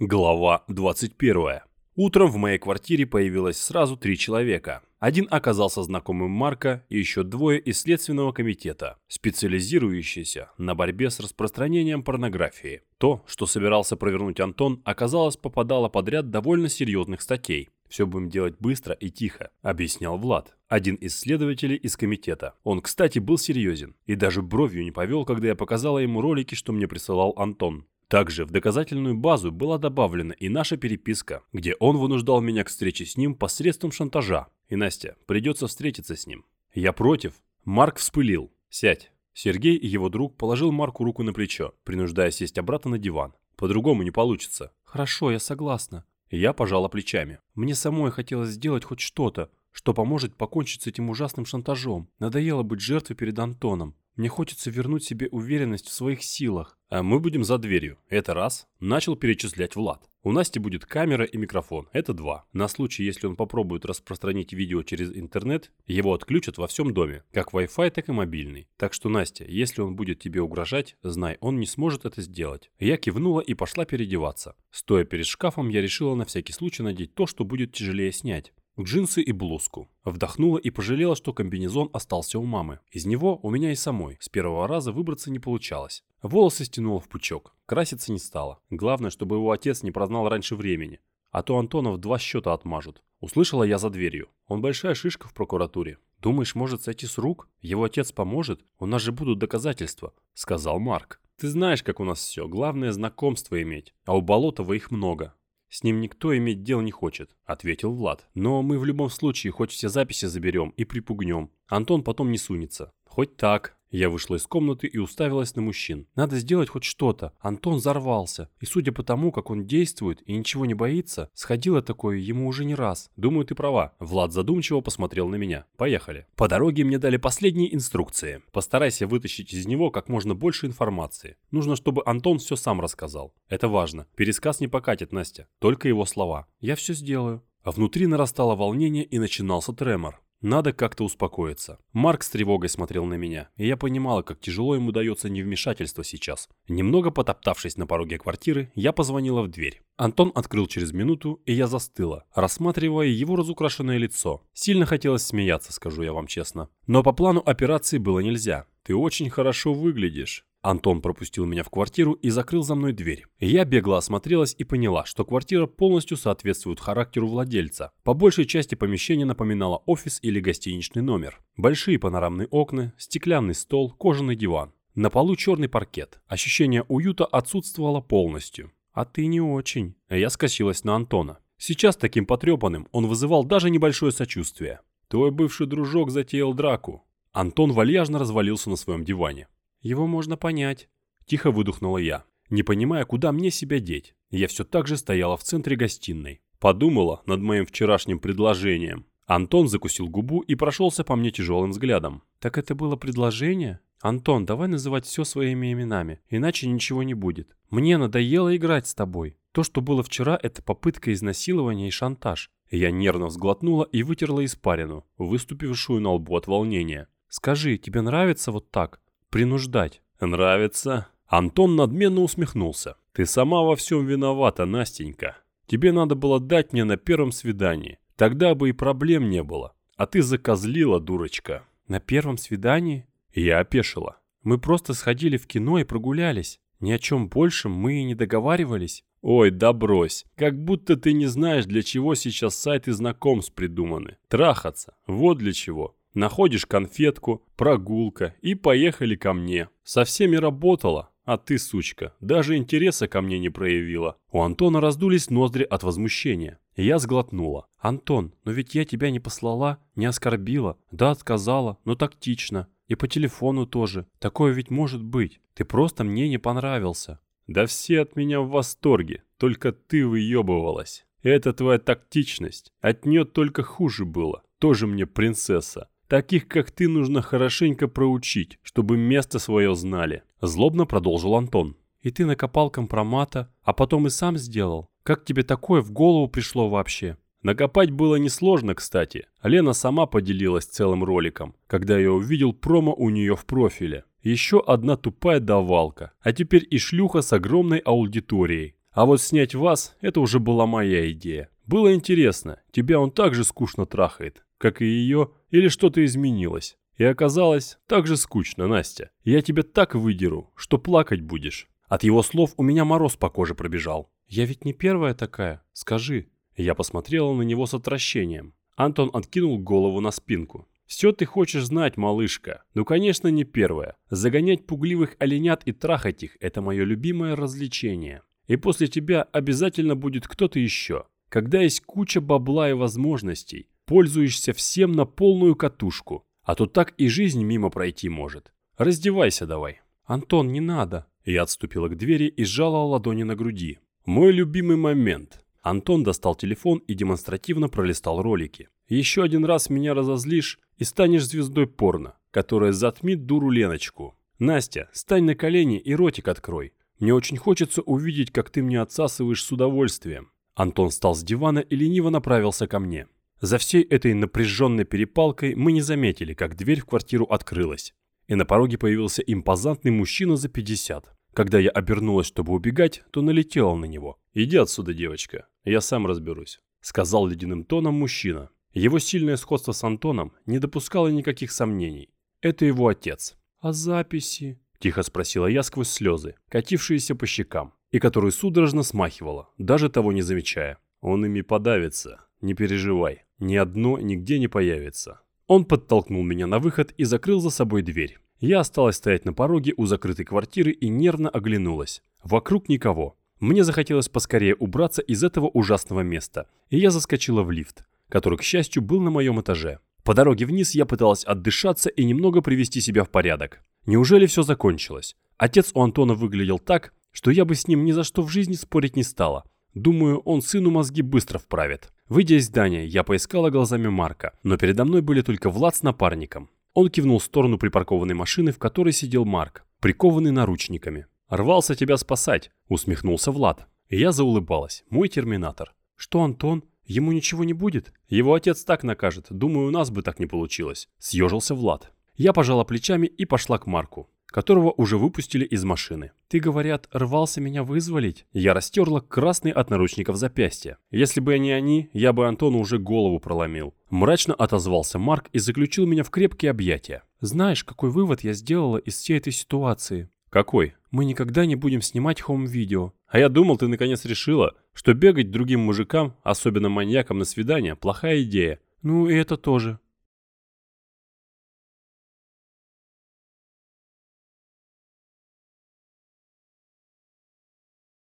Глава 21. Утром в моей квартире появилось сразу три человека. Один оказался знакомым Марка и еще двое из Следственного комитета, специализирующиеся на борьбе с распространением порнографии. То, что собирался провернуть Антон, оказалось попадало под ряд довольно серьезных статей. «Все будем делать быстро и тихо», — объяснял Влад, один из следователей из комитета. Он, кстати, был серьезен и даже бровью не повел, когда я показала ему ролики, что мне присылал Антон. Также в доказательную базу была добавлена и наша переписка, где он вынуждал меня к встрече с ним посредством шантажа. И Настя, придется встретиться с ним. Я против. Марк вспылил. Сядь. Сергей и его друг положил Марку руку на плечо, принуждая сесть обратно на диван. По-другому не получится. Хорошо, я согласна. Я пожала плечами. Мне самой хотелось сделать хоть что-то, что поможет покончить с этим ужасным шантажом. Надоело быть жертвой перед Антоном. Мне хочется вернуть себе уверенность в своих силах. А мы будем за дверью. Это раз. Начал перечислять Влад. У Насти будет камера и микрофон. Это два. На случай, если он попробует распространить видео через интернет, его отключат во всем доме. Как Wi-Fi, так и мобильный. Так что, Настя, если он будет тебе угрожать, знай, он не сможет это сделать. Я кивнула и пошла переодеваться. Стоя перед шкафом, я решила на всякий случай надеть то, что будет тяжелее снять джинсы и блузку. Вдохнула и пожалела, что комбинезон остался у мамы. Из него у меня и самой. С первого раза выбраться не получалось. Волосы стянула в пучок. Краситься не стала. Главное, чтобы его отец не прознал раньше времени. А то Антонов два счета отмажут. Услышала я за дверью. Он большая шишка в прокуратуре. Думаешь, может сойти с рук? Его отец поможет? У нас же будут доказательства, сказал Марк. Ты знаешь, как у нас все. Главное знакомство иметь. А у Болотова их много. «С ним никто иметь дел не хочет», — ответил Влад. «Но мы в любом случае хоть все записи заберем и припугнем. Антон потом не сунется. Хоть так». Я вышла из комнаты и уставилась на мужчин. Надо сделать хоть что-то. Антон взорвался. И судя по тому, как он действует и ничего не боится, сходило такое ему уже не раз. Думаю, ты права. Влад задумчиво посмотрел на меня. Поехали. По дороге мне дали последние инструкции. Постарайся вытащить из него как можно больше информации. Нужно, чтобы Антон все сам рассказал. Это важно. Пересказ не покатит, Настя. Только его слова. Я все сделаю. А внутри нарастало волнение и начинался тремор. Надо как-то успокоиться. Марк с тревогой смотрел на меня, и я понимала, как тяжело ему дается невмешательство сейчас. Немного потоптавшись на пороге квартиры, я позвонила в дверь. Антон открыл через минуту, и я застыла, рассматривая его разукрашенное лицо. Сильно хотелось смеяться, скажу я вам честно. Но по плану операции было нельзя. «Ты очень хорошо выглядишь», Антон пропустил меня в квартиру и закрыл за мной дверь. Я бегло осмотрелась и поняла, что квартира полностью соответствует характеру владельца. По большей части помещение напоминало офис или гостиничный номер. Большие панорамные окна, стеклянный стол, кожаный диван. На полу черный паркет. Ощущение уюта отсутствовало полностью. «А ты не очень». Я скосилась на Антона. Сейчас таким потрепанным он вызывал даже небольшое сочувствие. «Твой бывший дружок затеял драку». Антон вальяжно развалился на своем диване. Его можно понять. Тихо выдохнула я, не понимая, куда мне себя деть. Я все так же стояла в центре гостиной. Подумала над моим вчерашним предложением. Антон закусил губу и прошелся по мне тяжелым взглядом. «Так это было предложение?» «Антон, давай называть все своими именами, иначе ничего не будет. Мне надоело играть с тобой. То, что было вчера, это попытка изнасилования и шантаж». Я нервно взглотнула и вытерла испарину, выступившую на лбу от волнения. «Скажи, тебе нравится вот так? Принуждать. Нравится? Антон надменно усмехнулся. Ты сама во всем виновата, Настенька. Тебе надо было дать мне на первом свидании. Тогда бы и проблем не было. А ты закозлила, дурочка. На первом свидании? Я опешила. Мы просто сходили в кино и прогулялись. Ни о чем большем мы и не договаривались. Ой, да брось. Как будто ты не знаешь, для чего сейчас сайты знакомств придуманы. Трахаться. Вот для чего. Находишь конфетку, прогулка и поехали ко мне. Со всеми работала, а ты, сучка, даже интереса ко мне не проявила. У Антона раздулись ноздри от возмущения. Я сглотнула. «Антон, но ведь я тебя не послала, не оскорбила. Да, отказала, но тактично. И по телефону тоже. Такое ведь может быть. Ты просто мне не понравился». «Да все от меня в восторге. Только ты выебывалась. Это твоя тактичность. От нее только хуже было. Тоже мне принцесса. Таких, как ты, нужно хорошенько проучить, чтобы место свое знали. Злобно продолжил Антон. И ты накопал компромата, а потом и сам сделал. Как тебе такое в голову пришло вообще? Накопать было несложно, кстати. Лена сама поделилась целым роликом, когда я увидел промо у нее в профиле. Еще одна тупая давалка, а теперь и шлюха с огромной аудиторией. А вот снять вас – это уже была моя идея. Было интересно, тебя он так же скучно трахает, как и ее, или что-то изменилось. И оказалось, так же скучно, Настя. Я тебя так выдеру, что плакать будешь. От его слов у меня мороз по коже пробежал. Я ведь не первая такая, скажи. Я посмотрела на него с отвращением. Антон откинул голову на спинку. «Все ты хочешь знать, малышка. Ну, конечно, не первая. Загонять пугливых оленят и трахать их – это мое любимое развлечение. И после тебя обязательно будет кто-то еще. Когда есть куча бабла и возможностей, пользуешься всем на полную катушку. А то так и жизнь мимо пройти может. Раздевайся давай». «Антон, не надо». Я отступила к двери и сжала ладони на груди. «Мой любимый момент». Антон достал телефон и демонстративно пролистал ролики. «Еще один раз меня разозлишь и станешь звездой порно, которая затмит дуру Леночку. Настя, стань на колени и ротик открой. Мне очень хочется увидеть, как ты мне отсасываешь с удовольствием». Антон встал с дивана и лениво направился ко мне. За всей этой напряженной перепалкой мы не заметили, как дверь в квартиру открылась. И на пороге появился импозантный мужчина за 50. Когда я обернулась, чтобы убегать, то налетела на него. «Иди отсюда, девочка, я сам разберусь», — сказал ледяным тоном мужчина. Его сильное сходство с Антоном не допускало никаких сомнений. Это его отец. «А записи?» – тихо спросила я сквозь слезы, катившиеся по щекам, и которую судорожно смахивала, даже того не замечая. «Он ими подавится. Не переживай. Ни одно нигде не появится». Он подтолкнул меня на выход и закрыл за собой дверь. Я осталась стоять на пороге у закрытой квартиры и нервно оглянулась. Вокруг никого. Мне захотелось поскорее убраться из этого ужасного места, и я заскочила в лифт, который, к счастью, был на моем этаже. По дороге вниз я пыталась отдышаться и немного привести себя в порядок. Неужели все закончилось? Отец у Антона выглядел так, что я бы с ним ни за что в жизни спорить не стала. Думаю, он сыну мозги быстро вправит. Выйдя из здания, я поискала глазами Марка, но передо мной были только Влад с напарником. Он кивнул в сторону припаркованной машины, в которой сидел Марк, прикованный наручниками. «Рвался тебя спасать», — усмехнулся Влад. Я заулыбалась. Мой терминатор. «Что, Антон? Ему ничего не будет?» «Его отец так накажет. Думаю, у нас бы так не получилось», — съежился Влад. Я пожала плечами и пошла к Марку которого уже выпустили из машины. «Ты, говорят, рвался меня вызволить?» Я растерла красный от наручников запястье. «Если бы не они, я бы Антону уже голову проломил». Мрачно отозвался Марк и заключил меня в крепкие объятия. «Знаешь, какой вывод я сделала из всей этой ситуации?» «Какой?» «Мы никогда не будем снимать хоум-видео». «А я думал, ты наконец решила, что бегать другим мужикам, особенно маньякам на свидание, плохая идея». «Ну и это тоже».